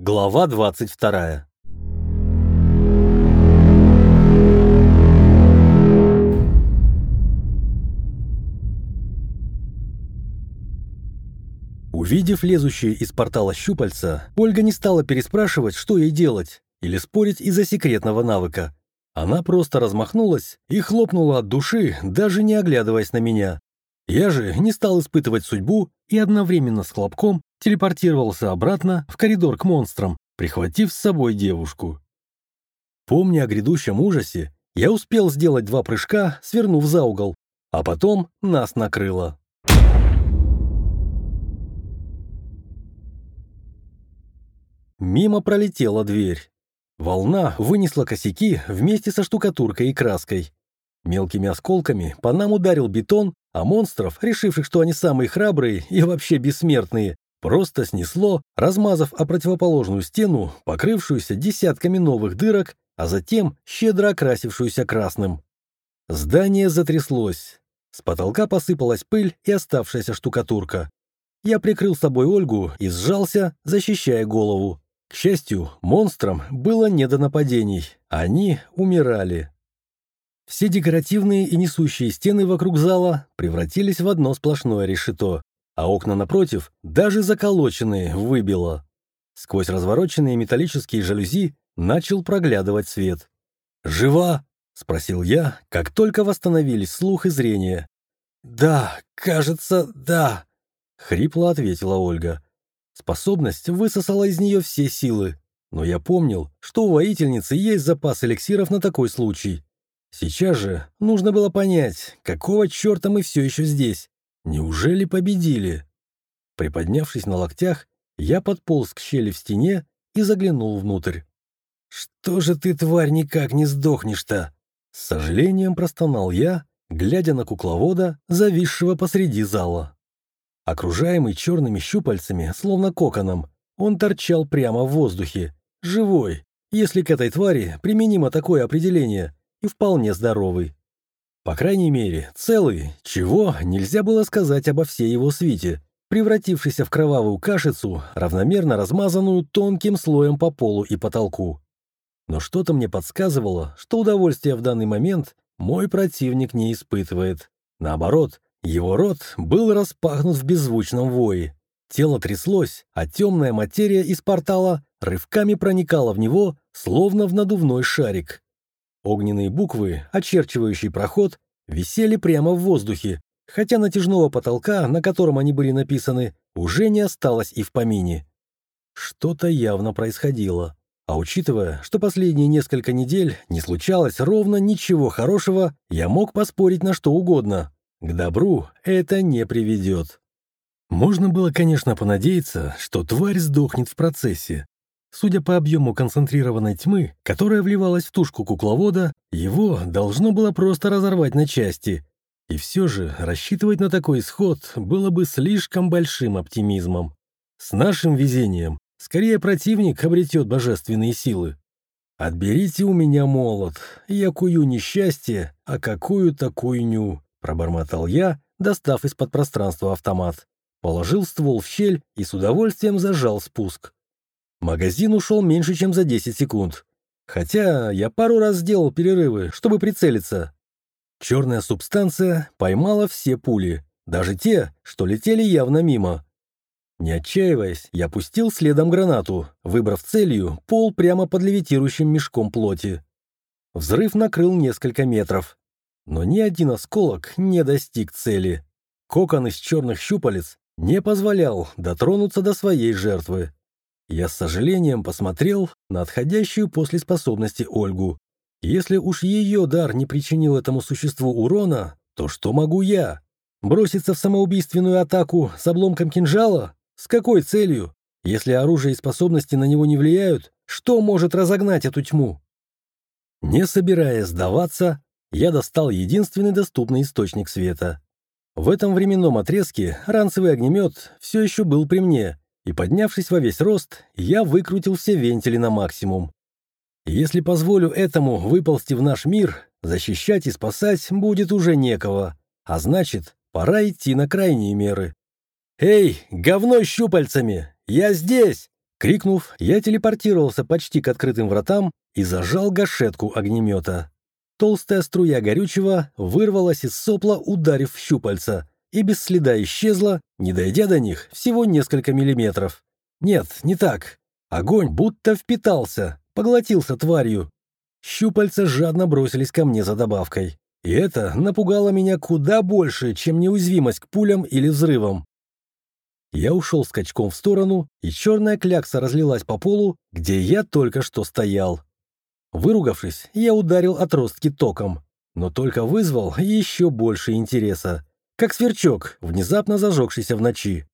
Глава 22 Увидев лезущие из портала щупальца, Ольга не стала переспрашивать, что ей делать, или спорить из-за секретного навыка. Она просто размахнулась и хлопнула от души, даже не оглядываясь на меня. Я же не стал испытывать судьбу и одновременно с хлопком телепортировался обратно в коридор к монстрам, прихватив с собой девушку. Помня о грядущем ужасе, я успел сделать два прыжка, свернув за угол, а потом нас накрыло. Мимо пролетела дверь. Волна вынесла косяки вместе со штукатуркой и краской. Мелкими осколками по нам ударил бетон, а монстров, решивших, что они самые храбрые и вообще бессмертные, просто снесло, размазав о противоположную стену, покрывшуюся десятками новых дырок, а затем щедро окрасившуюся красным. Здание затряслось. С потолка посыпалась пыль и оставшаяся штукатурка. Я прикрыл собой Ольгу и сжался, защищая голову. К счастью, монстрам было не до нападений. Они умирали. Все декоративные и несущие стены вокруг зала превратились в одно сплошное решето, а окна напротив, даже заколоченные, выбило. Сквозь развороченные металлические жалюзи начал проглядывать свет. «Жива?» — спросил я, как только восстановились слух и зрение. «Да, кажется, да», — хрипло ответила Ольга. Способность высосала из нее все силы, но я помнил, что у воительницы есть запас эликсиров на такой случай. Сейчас же нужно было понять, какого черта мы все еще здесь. Неужели победили? Приподнявшись на локтях, я подполз к щели в стене и заглянул внутрь. «Что же ты, тварь, никак не сдохнешь-то?» С сожалением простонал я, глядя на кукловода, зависшего посреди зала. Окружаемый черными щупальцами, словно коконом, он торчал прямо в воздухе, живой, если к этой твари применимо такое определение, и вполне здоровый. По крайней мере, целый, чего нельзя было сказать обо всей его свите, превратившейся в кровавую кашицу, равномерно размазанную тонким слоем по полу и потолку. Но что-то мне подсказывало, что удовольствия в данный момент мой противник не испытывает. Наоборот, его рот был распахнут в беззвучном вое. Тело тряслось, а темная материя из портала рывками проникала в него, словно в надувной шарик. Огненные буквы, очерчивающие проход, висели прямо в воздухе, хотя натяжного потолка, на котором они были написаны, уже не осталось и в помине. Что-то явно происходило. А учитывая, что последние несколько недель не случалось ровно ничего хорошего, я мог поспорить на что угодно. К добру это не приведет. Можно было, конечно, понадеяться, что тварь сдохнет в процессе. Судя по объему концентрированной тьмы, которая вливалась в тушку кукловода, его должно было просто разорвать на части. И все же рассчитывать на такой исход было бы слишком большим оптимизмом. С нашим везением скорее противник обретет божественные силы. «Отберите у меня молот, я кую несчастье, а какую такую ню. Пробормотал я, достав из-под пространства автомат. Положил ствол в щель и с удовольствием зажал спуск. Магазин ушел меньше, чем за 10 секунд. Хотя я пару раз сделал перерывы, чтобы прицелиться. Черная субстанция поймала все пули, даже те, что летели явно мимо. Не отчаиваясь, я пустил следом гранату, выбрав целью пол прямо под левитирующим мешком плоти. Взрыв накрыл несколько метров, но ни один осколок не достиг цели. Кокон из черных щупалец не позволял дотронуться до своей жертвы. Я с сожалением посмотрел на отходящую после способности Ольгу. Если уж ее дар не причинил этому существу урона, то что могу я? Броситься в самоубийственную атаку с обломком кинжала? С какой целью? Если оружие и способности на него не влияют, что может разогнать эту тьму? Не собираясь сдаваться, я достал единственный доступный источник света. В этом временном отрезке ранцевый огнемет все еще был при мне, и, поднявшись во весь рост, я выкрутил все вентили на максимум. Если позволю этому выползти в наш мир, защищать и спасать будет уже некого, а значит, пора идти на крайние меры. «Эй, говно щупальцами! Я здесь!» Крикнув, я телепортировался почти к открытым вратам и зажал гашетку огнемета. Толстая струя горючего вырвалась из сопла, ударив в щупальца, и без следа исчезла, не дойдя до них всего несколько миллиметров. Нет, не так. Огонь будто впитался, поглотился тварью. Щупальца жадно бросились ко мне за добавкой. И это напугало меня куда больше, чем неуязвимость к пулям или взрывам. Я ушел скачком в сторону, и черная клякса разлилась по полу, где я только что стоял. Выругавшись, я ударил отростки током, но только вызвал еще больше интереса, как сверчок, внезапно зажегшийся в ночи.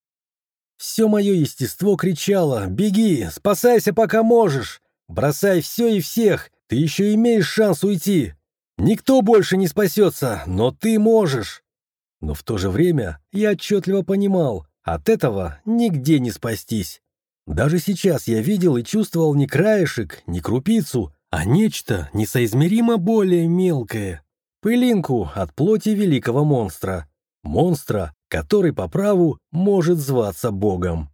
Все мое естество кричало «Беги! Спасайся, пока можешь! Бросай все и всех! Ты еще имеешь шанс уйти! Никто больше не спасется, но ты можешь!» Но в то же время я отчетливо понимал, от этого нигде не спастись. Даже сейчас я видел и чувствовал не краешек, не крупицу, а нечто несоизмеримо более мелкое. Пылинку от плоти великого монстра. Монстра, который по праву может зваться Богом.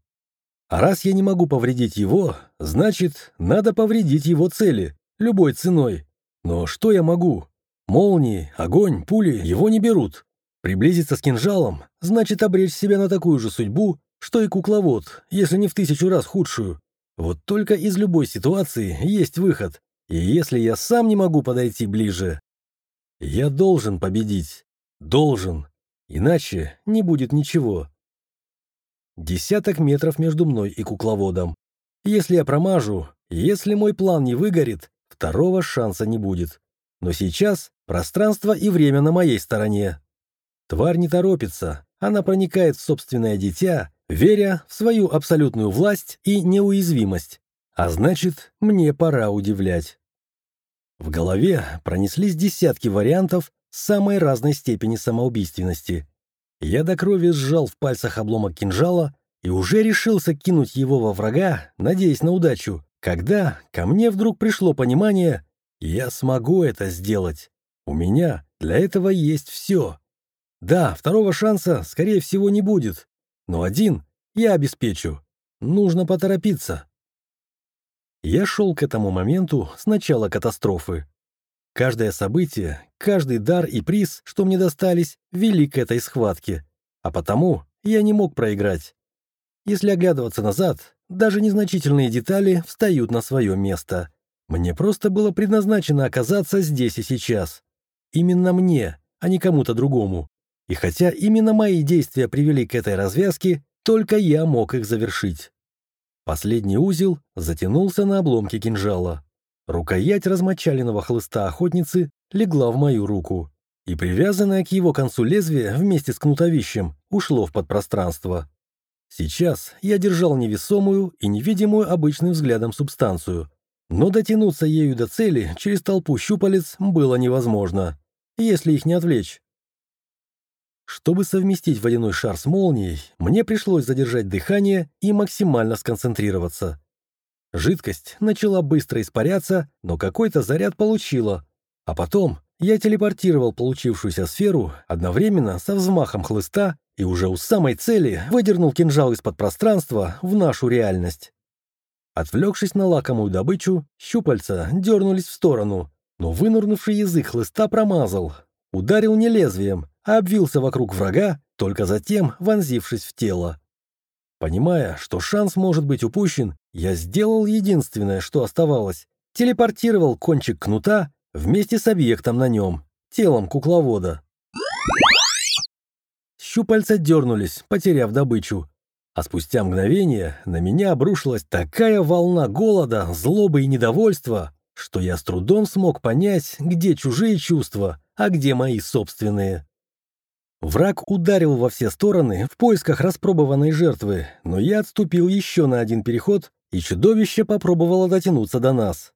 А раз я не могу повредить его, значит, надо повредить его цели, любой ценой. Но что я могу? Молнии, огонь, пули его не берут. Приблизиться с кинжалом значит обречь себя на такую же судьбу, что и кукловод, если не в тысячу раз худшую. Вот только из любой ситуации есть выход. И если я сам не могу подойти ближе, я должен победить. Должен. Иначе не будет ничего. Десяток метров между мной и кукловодом. Если я промажу, если мой план не выгорит, второго шанса не будет. Но сейчас пространство и время на моей стороне. Тварь не торопится, она проникает в собственное дитя, веря в свою абсолютную власть и неуязвимость. А значит, мне пора удивлять. В голове пронеслись десятки вариантов самой разной степени самоубийственности. Я до крови сжал в пальцах обломок кинжала и уже решился кинуть его во врага, надеясь на удачу, когда ко мне вдруг пришло понимание, я смогу это сделать. У меня для этого есть все. Да, второго шанса, скорее всего, не будет, но один я обеспечу. Нужно поторопиться. Я шел к этому моменту с начала катастрофы. Каждое событие, каждый дар и приз, что мне достались, вели к этой схватке. А потому я не мог проиграть. Если оглядываться назад, даже незначительные детали встают на свое место. Мне просто было предназначено оказаться здесь и сейчас. Именно мне, а не кому-то другому. И хотя именно мои действия привели к этой развязке, только я мог их завершить. Последний узел затянулся на обломке кинжала. Рукоять размочаленного хлыста охотницы легла в мою руку, и привязанное к его концу лезвие вместе с кнутовищем ушло в подпространство. Сейчас я держал невесомую и невидимую обычным взглядом субстанцию, но дотянуться ею до цели через толпу щупалец было невозможно, если их не отвлечь. Чтобы совместить водяной шар с молнией, мне пришлось задержать дыхание и максимально сконцентрироваться. Жидкость начала быстро испаряться, но какой-то заряд получила. А потом я телепортировал получившуюся сферу одновременно со взмахом хлыста и уже у самой цели выдернул кинжал из-под пространства в нашу реальность. Отвлекшись на лакомую добычу, щупальца дернулись в сторону, но вынырнувший язык хлыста промазал, ударил не лезвием, а обвился вокруг врага, только затем вонзившись в тело. Понимая, что шанс может быть упущен, я сделал единственное, что оставалось. Телепортировал кончик кнута вместе с объектом на нем, телом кукловода. Щупальца дернулись, потеряв добычу. А спустя мгновение на меня обрушилась такая волна голода, злобы и недовольства, что я с трудом смог понять, где чужие чувства, а где мои собственные. Враг ударил во все стороны в поисках распробованной жертвы, но я отступил еще на один переход, и чудовище попробовало дотянуться до нас.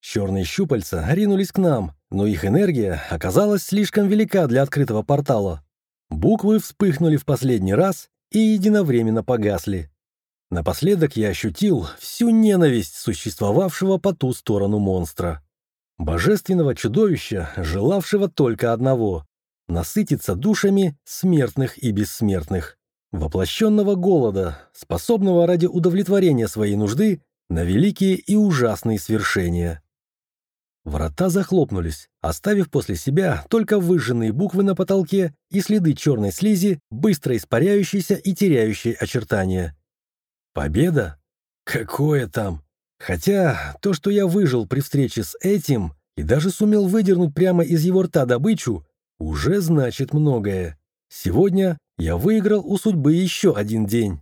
Черные щупальца ринулись к нам, но их энергия оказалась слишком велика для открытого портала. Буквы вспыхнули в последний раз и единовременно погасли. Напоследок я ощутил всю ненависть существовавшего по ту сторону монстра. Божественного чудовища, желавшего только одного насытиться душами смертных и бессмертных. воплощенного голода, способного ради удовлетворения своей нужды на великие и ужасные свершения. Врата захлопнулись, оставив после себя только выжженные буквы на потолке и следы черной слизи, быстро испаряющиеся и теряющие очертания. Победа? Какое там? Хотя то, что я выжил при встрече с этим и даже сумел выдернуть прямо из его рта добычу, уже значит многое. Сегодня я выиграл у судьбы еще один день.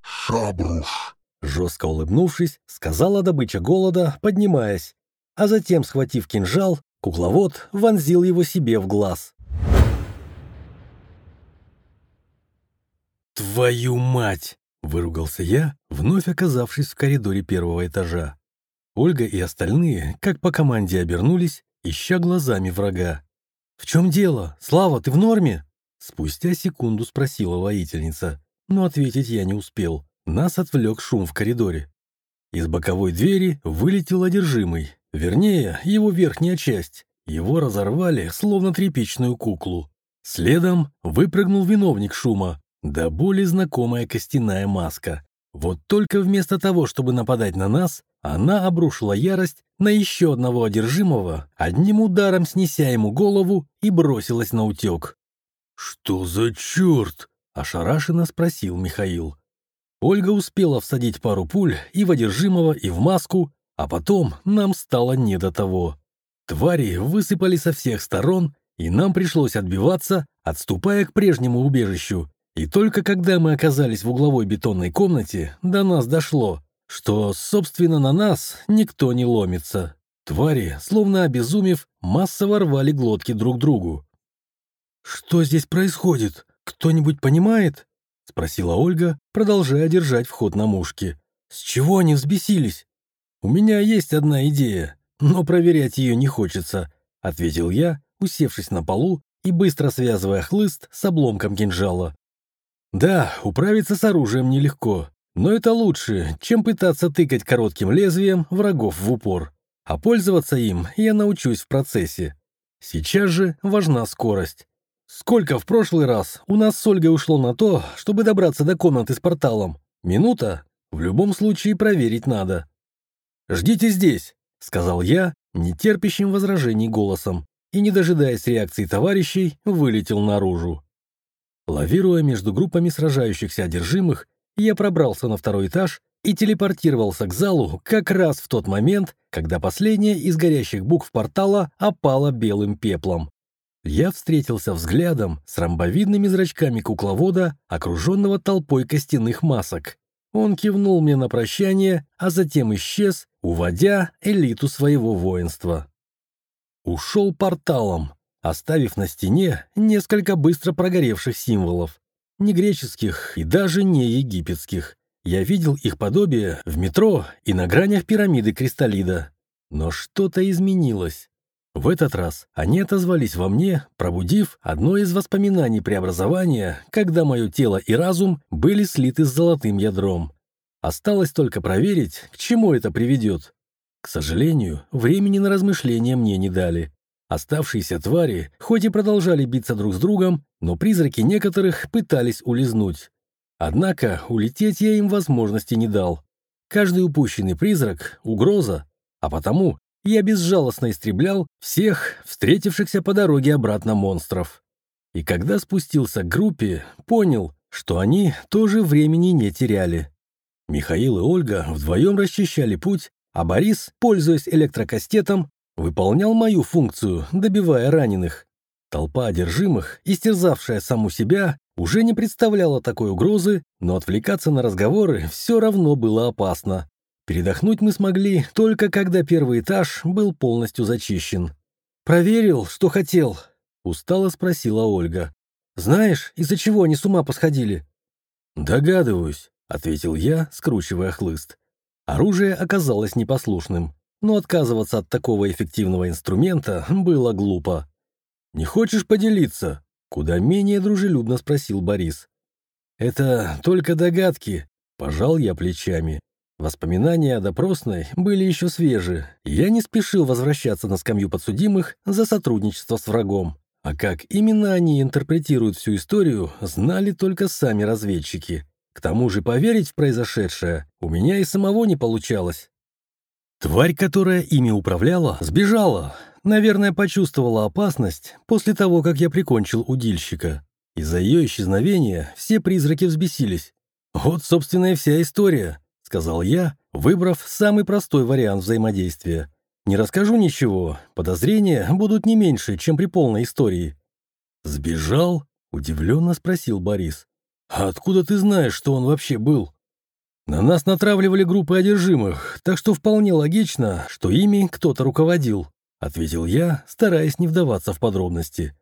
«Шабруш!» Жестко улыбнувшись, сказала добыча голода, поднимаясь, а затем, схватив кинжал, кукловод вонзил его себе в глаз. «Твою мать!» — выругался я, вновь оказавшись в коридоре первого этажа. Ольга и остальные, как по команде, обернулись, ища глазами врага. «В чем дело? Слава, ты в норме?» Спустя секунду спросила воительница, но ответить я не успел. Нас отвлек шум в коридоре. Из боковой двери вылетел одержимый, вернее, его верхняя часть. Его разорвали, словно тряпичную куклу. Следом выпрыгнул виновник шума, да более знакомая костяная маска. Вот только вместо того, чтобы нападать на нас, она обрушила ярость на еще одного одержимого, одним ударом снеся ему голову и бросилась на утек. «Что за черт?» – ошарашенно спросил Михаил. Ольга успела всадить пару пуль и в одержимого, и в маску, а потом нам стало не до того. Твари высыпали со всех сторон, и нам пришлось отбиваться, отступая к прежнему убежищу. И только когда мы оказались в угловой бетонной комнате, до нас дошло, что, собственно, на нас никто не ломится. Твари, словно обезумев, массово рвали глотки друг другу. «Что здесь происходит? Кто-нибудь понимает?» — спросила Ольга, продолжая держать вход на мушке. «С чего они взбесились?» «У меня есть одна идея, но проверять ее не хочется», — ответил я, усевшись на полу и быстро связывая хлыст с обломком кинжала. «Да, управиться с оружием нелегко, но это лучше, чем пытаться тыкать коротким лезвием врагов в упор. А пользоваться им я научусь в процессе. Сейчас же важна скорость. Сколько в прошлый раз у нас с Ольгой ушло на то, чтобы добраться до комнаты с порталом? Минута? В любом случае проверить надо. «Ждите здесь», — сказал я, нетерпящим возражений голосом, и, не дожидаясь реакции товарищей, вылетел наружу. Лавируя между группами сражающихся одержимых, я пробрался на второй этаж и телепортировался к залу как раз в тот момент, когда последняя из горящих букв портала опала белым пеплом. Я встретился взглядом с ромбовидными зрачками кукловода, окруженного толпой костяных масок. Он кивнул мне на прощание, а затем исчез, уводя элиту своего воинства. Ушел порталом, оставив на стене несколько быстро прогоревших символов. Не греческих и даже не египетских. Я видел их подобие в метро и на гранях пирамиды Кристаллида. Но что-то изменилось. В этот раз они отозвались во мне, пробудив одно из воспоминаний преобразования, когда мое тело и разум были слиты с золотым ядром. Осталось только проверить, к чему это приведет. К сожалению, времени на размышления мне не дали. Оставшиеся твари, хоть и продолжали биться друг с другом, но призраки некоторых пытались улизнуть. Однако улететь я им возможности не дал. Каждый упущенный призрак — угроза, а потому я безжалостно истреблял всех встретившихся по дороге обратно монстров. И когда спустился к группе, понял, что они тоже времени не теряли. Михаил и Ольга вдвоем расчищали путь, а Борис, пользуясь электрокастетом, выполнял мою функцию, добивая раненых. Толпа одержимых, истерзавшая саму себя, уже не представляла такой угрозы, но отвлекаться на разговоры все равно было опасно. Передохнуть мы смогли только когда первый этаж был полностью зачищен. «Проверил, что хотел?» — устало спросила Ольга. «Знаешь, из-за чего они с ума посходили?» «Догадываюсь», — ответил я, скручивая хлыст. Оружие оказалось непослушным, но отказываться от такого эффективного инструмента было глупо. «Не хочешь поделиться?» — куда менее дружелюбно спросил Борис. «Это только догадки», — пожал я плечами. Воспоминания о допросной были еще свежи, я не спешил возвращаться на скамью подсудимых за сотрудничество с врагом. А как именно они интерпретируют всю историю, знали только сами разведчики. К тому же поверить в произошедшее у меня и самого не получалось. Тварь, которая ими управляла, сбежала. Наверное, почувствовала опасность после того, как я прикончил удильщика. Из-за ее исчезновения все призраки взбесились. «Вот, собственно, и вся история», — сказал я, выбрав самый простой вариант взаимодействия. Не расскажу ничего, подозрения будут не меньше, чем при полной истории». «Сбежал?» — удивленно спросил Борис. «А откуда ты знаешь, что он вообще был?» «На нас натравливали группы одержимых, так что вполне логично, что ими кто-то руководил», — ответил я, стараясь не вдаваться в подробности.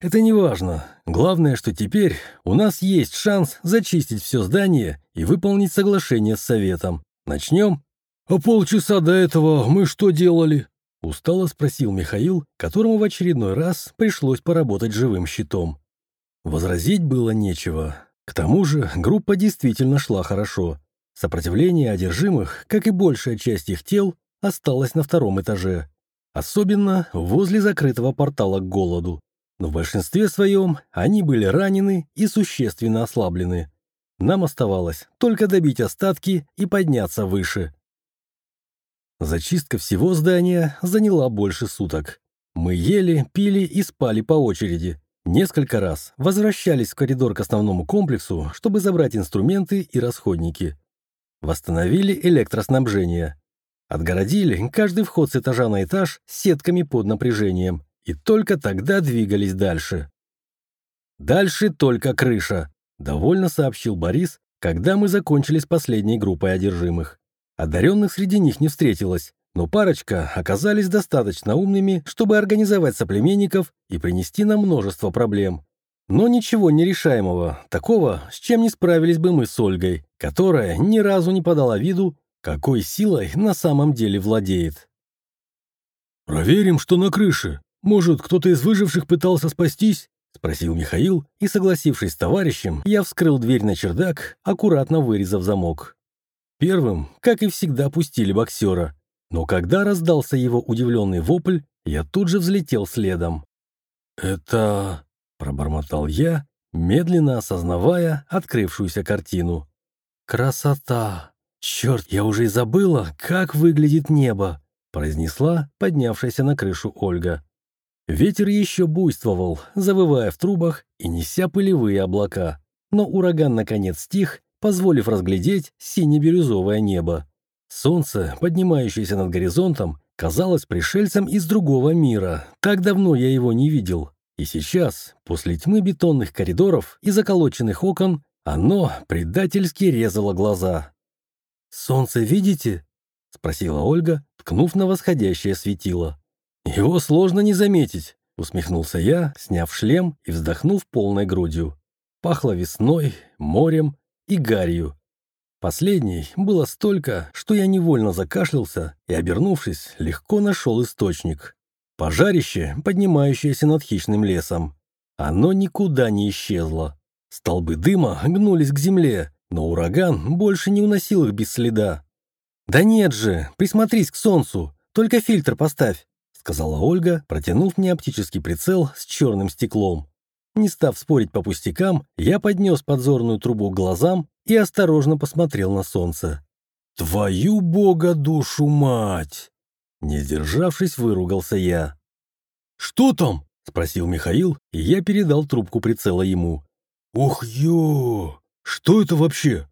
«Это не важно. Главное, что теперь у нас есть шанс зачистить все здание и выполнить соглашение с Советом. Начнем?» «А полчаса до этого мы что делали?» — устало спросил Михаил, которому в очередной раз пришлось поработать живым щитом. Возразить было нечего. К тому же группа действительно шла хорошо. Сопротивление одержимых, как и большая часть их тел, осталось на втором этаже. Особенно возле закрытого портала к голоду. Но в большинстве своем они были ранены и существенно ослаблены. Нам оставалось только добить остатки и подняться выше. Зачистка всего здания заняла больше суток. Мы ели, пили и спали по очереди. Несколько раз возвращались в коридор к основному комплексу, чтобы забрать инструменты и расходники. Восстановили электроснабжение. Отгородили каждый вход с этажа на этаж сетками под напряжением. И только тогда двигались дальше. «Дальше только крыша», — довольно сообщил Борис, когда мы закончили с последней группой одержимых. Одаренных среди них не встретилось, но парочка оказались достаточно умными, чтобы организовать соплеменников и принести нам множество проблем. Но ничего нерешаемого, такого, с чем не справились бы мы с Ольгой, которая ни разу не подала виду, какой силой на самом деле владеет. «Проверим, что на крыше. Может, кто-то из выживших пытался спастись?» — спросил Михаил, и, согласившись с товарищем, я вскрыл дверь на чердак, аккуратно вырезав замок. Первым, как и всегда, пустили боксера. Но когда раздался его удивленный вопль, я тут же взлетел следом. «Это...» — пробормотал я, медленно осознавая открывшуюся картину. «Красота! Черт, я уже и забыла, как выглядит небо!» — произнесла поднявшаяся на крышу Ольга. Ветер еще буйствовал, завывая в трубах и неся пылевые облака. Но ураган наконец стих, позволив разглядеть сине-бирюзовое небо. Солнце, поднимающееся над горизонтом, казалось пришельцем из другого мира. Так давно я его не видел. И сейчас, после тьмы бетонных коридоров и заколоченных окон, оно предательски резало глаза. «Солнце видите?» — спросила Ольга, ткнув на восходящее светило. «Его сложно не заметить», — усмехнулся я, сняв шлем и вздохнув полной грудью. Пахло весной, морем и гарью. Последней было столько, что я невольно закашлялся и, обернувшись, легко нашел источник. Пожарище, поднимающееся над хищным лесом. Оно никуда не исчезло. Столбы дыма гнулись к земле, но ураган больше не уносил их без следа. «Да нет же, присмотрись к солнцу, только фильтр поставь», сказала Ольга, протянув мне оптический прицел с черным стеклом. Не став спорить по пустякам, я поднес подзорную трубу к глазам и осторожно посмотрел на солнце. «Твою бога душу мать!» Не сдержавшись, выругался я. «Что там?» — спросил Михаил, и я передал трубку прицела ему. «Ух ё! Что это вообще?»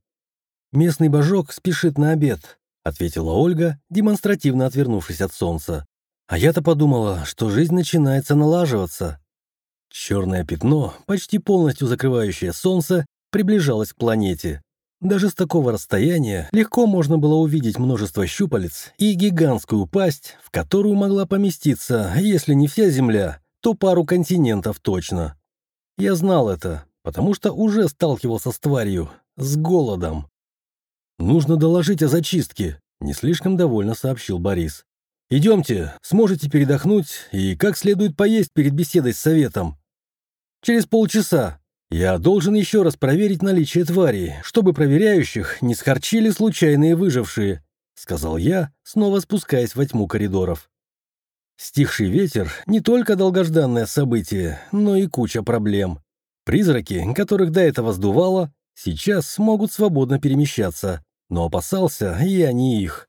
«Местный божок спешит на обед», — ответила Ольга, демонстративно отвернувшись от солнца. «А я-то подумала, что жизнь начинается налаживаться». Черное пятно, почти полностью закрывающее Солнце, приближалось к планете. Даже с такого расстояния легко можно было увидеть множество щупалец и гигантскую пасть, в которую могла поместиться, если не вся Земля, то пару континентов точно. Я знал это, потому что уже сталкивался с тварью, с голодом. «Нужно доложить о зачистке», — не слишком довольно сообщил Борис. «Идемте, сможете передохнуть и как следует поесть перед беседой с советом. Через полчаса я должен еще раз проверить наличие твари, чтобы проверяющих не схорчили случайные выжившие», — сказал я, снова спускаясь во тьму коридоров. Стихший ветер — не только долгожданное событие, но и куча проблем. Призраки, которых до этого сдувало, сейчас смогут свободно перемещаться, но опасался я не их.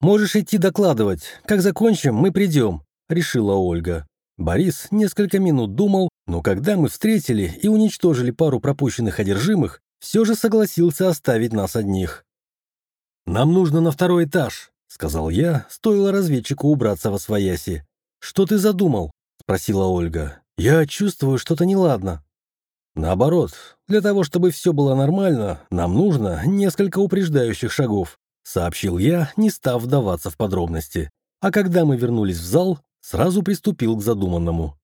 «Можешь идти докладывать. Как закончим, мы придем», — решила Ольга. Борис несколько минут думал, но когда мы встретили и уничтожили пару пропущенных одержимых, все же согласился оставить нас одних. «Нам нужно на второй этаж», — сказал я, стоило разведчику убраться во свояси. «Что ты задумал?» — спросила Ольга. «Я чувствую что-то неладно». «Наоборот, для того, чтобы все было нормально, нам нужно несколько упреждающих шагов», — сообщил я, не став вдаваться в подробности. А когда мы вернулись в зал, сразу приступил к задуманному.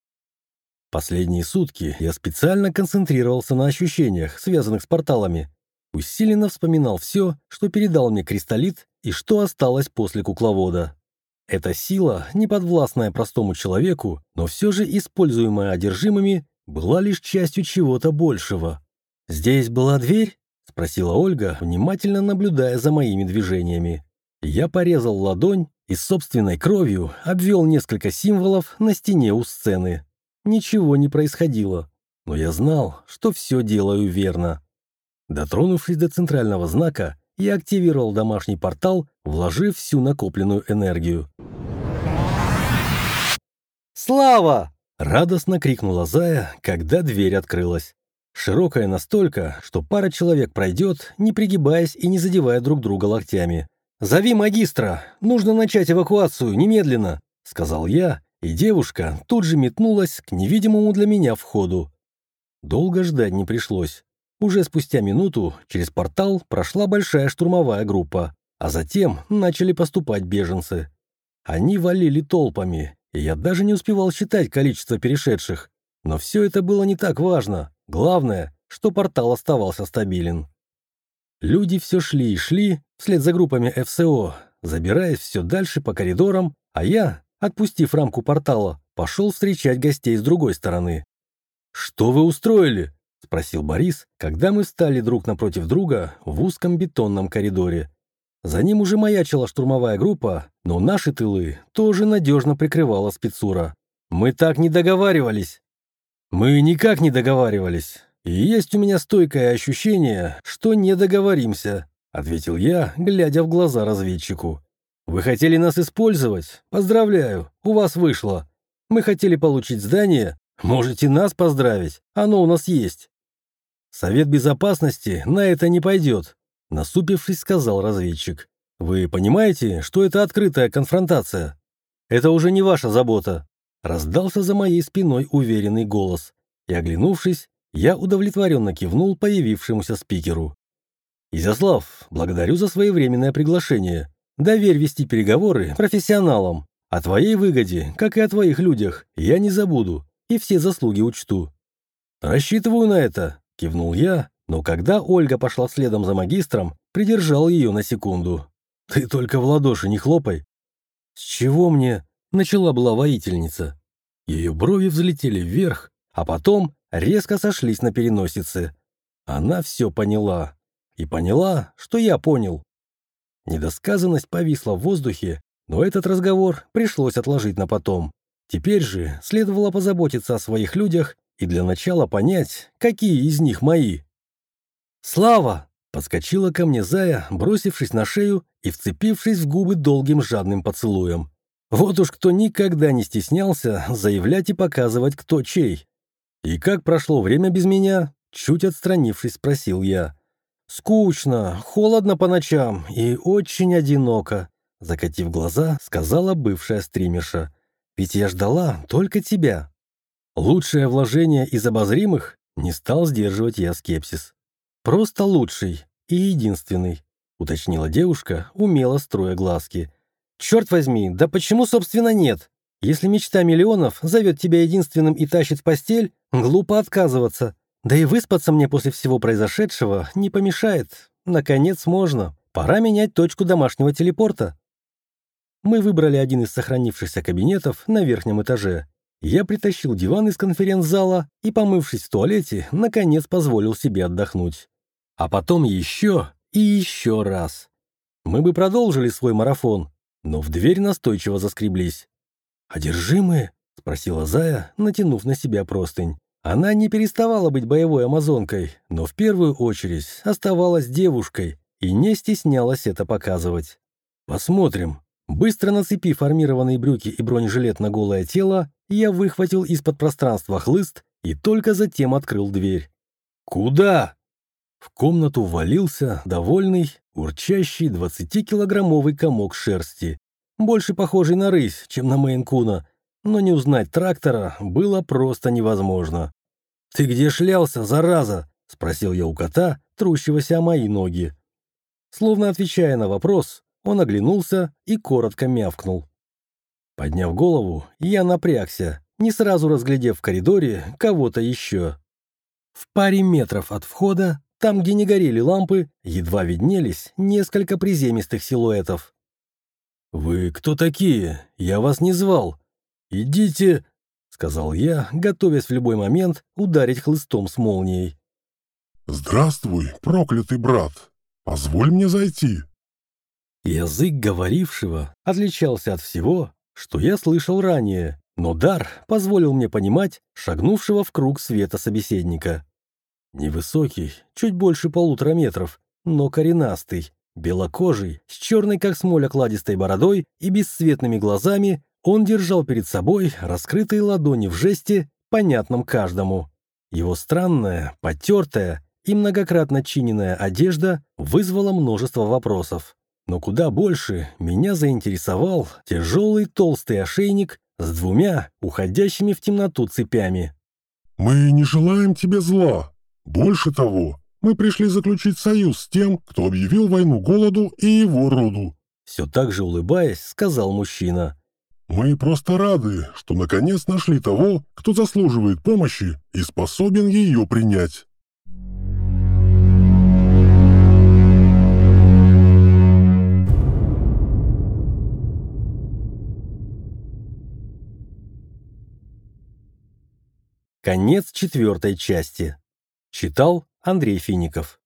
Последние сутки я специально концентрировался на ощущениях, связанных с порталами. Усиленно вспоминал все, что передал мне кристаллит и что осталось после кукловода. Эта сила, не подвластная простому человеку, но все же используемая одержимыми, была лишь частью чего-то большего. «Здесь была дверь?» — спросила Ольга, внимательно наблюдая за моими движениями. Я порезал ладонь и собственной кровью обвел несколько символов на стене у сцены. Ничего не происходило, но я знал, что все делаю верно. Дотронувшись до центрального знака, я активировал домашний портал, вложив всю накопленную энергию. «Слава!» — радостно крикнула Зая, когда дверь открылась. Широкая настолько, что пара человек пройдет, не пригибаясь и не задевая друг друга локтями. «Зови магистра! Нужно начать эвакуацию, немедленно!» — сказал я, и девушка тут же метнулась к невидимому для меня входу. Долго ждать не пришлось. Уже спустя минуту через портал прошла большая штурмовая группа, а затем начали поступать беженцы. Они валили толпами, и я даже не успевал считать количество перешедших. Но все это было не так важно. Главное, что портал оставался стабилен. Люди все шли и шли вслед за группами ФСО, забираясь все дальше по коридорам, а я, отпустив рамку портала, пошел встречать гостей с другой стороны. «Что вы устроили?» — спросил Борис, когда мы встали друг напротив друга в узком бетонном коридоре. За ним уже маячила штурмовая группа, но наши тылы тоже надежно прикрывала спецура. «Мы так не договаривались!» «Мы никак не договаривались. И есть у меня стойкое ощущение, что не договоримся», — ответил я, глядя в глаза разведчику. «Вы хотели нас использовать? Поздравляю, у вас вышло. Мы хотели получить здание? Можете нас поздравить, оно у нас есть». «Совет Безопасности на это не пойдет», — насупившись, сказал разведчик. «Вы понимаете, что это открытая конфронтация? Это уже не ваша забота. Раздался за моей спиной уверенный голос, и, оглянувшись, я удовлетворенно кивнул появившемуся спикеру. «Изяслав, благодарю за своевременное приглашение. Доверь вести переговоры профессионалам. О твоей выгоде, как и о твоих людях, я не забуду и все заслуги учту». «Рассчитываю на это», — кивнул я, но когда Ольга пошла следом за магистром, придержал ее на секунду. «Ты только в ладоши не хлопай». «С чего мне?» начала была воительница. Ее брови взлетели вверх, а потом резко сошлись на переносице. Она все поняла. И поняла, что я понял. Недосказанность повисла в воздухе, но этот разговор пришлось отложить на потом. Теперь же следовало позаботиться о своих людях и для начала понять, какие из них мои. «Слава!» — подскочила ко мне Зая, бросившись на шею и вцепившись в губы долгим жадным поцелуем. Вот уж кто никогда не стеснялся заявлять и показывать, кто чей. И как прошло время без меня, чуть отстранившись, спросил я. «Скучно, холодно по ночам и очень одиноко», закатив глаза, сказала бывшая стримерша. «Ведь я ждала только тебя». Лучшее вложение из обозримых не стал сдерживать я скепсис. «Просто лучший и единственный», уточнила девушка, умело строя глазки – Черт возьми, да почему, собственно, нет? Если мечта миллионов зовет тебя единственным и тащит в постель, глупо отказываться. Да и выспаться мне после всего произошедшего не помешает. Наконец можно. Пора менять точку домашнего телепорта. Мы выбрали один из сохранившихся кабинетов на верхнем этаже. Я притащил диван из конференц-зала и, помывшись в туалете, наконец позволил себе отдохнуть. А потом еще и еще раз. Мы бы продолжили свой марафон, но в дверь настойчиво заскреблись. «Одержимые?» — спросила Зая, натянув на себя простынь. Она не переставала быть боевой амазонкой, но в первую очередь оставалась девушкой и не стеснялась это показывать. «Посмотрим». Быстро нацепив армированные брюки и бронежилет на голое тело, я выхватил из-под пространства хлыст и только затем открыл дверь. «Куда?» В комнату ввалился довольный, урчащий 20-килограммовый комок шерсти, больше похожий на рысь, чем на Мейн-куна, но не узнать трактора было просто невозможно. «Ты где шлялся, зараза?» — спросил я у кота, трущегося о мои ноги. Словно отвечая на вопрос, он оглянулся и коротко мявкнул. Подняв голову, я напрягся, не сразу разглядев в коридоре кого-то еще. В паре метров от входа, там, где не горели лампы, едва виднелись несколько приземистых силуэтов. «Вы кто такие? Я вас не звал. Идите...» — сказал я, готовясь в любой момент ударить хлыстом с молнией. «Здравствуй, проклятый брат! Позволь мне зайти!» Язык говорившего отличался от всего, что я слышал ранее, но дар позволил мне понимать шагнувшего в круг света собеседника. Невысокий, чуть больше полутора метров, но коренастый, белокожий, с черной как смоль окладистой бородой и бесцветными глазами, он держал перед собой раскрытые ладони в жесте, понятном каждому. Его странная, потертая и многократно чиненная одежда вызвала множество вопросов. Но куда больше меня заинтересовал тяжелый толстый ошейник с двумя уходящими в темноту цепями. «Мы не желаем тебе зла. Больше того, мы пришли заключить союз с тем, кто объявил войну голоду и его роду», все так же улыбаясь, сказал мужчина. Мы просто рады, что наконец нашли того, кто заслуживает помощи и способен ее принять. Конец четвертой части. Читал Андрей Фиников.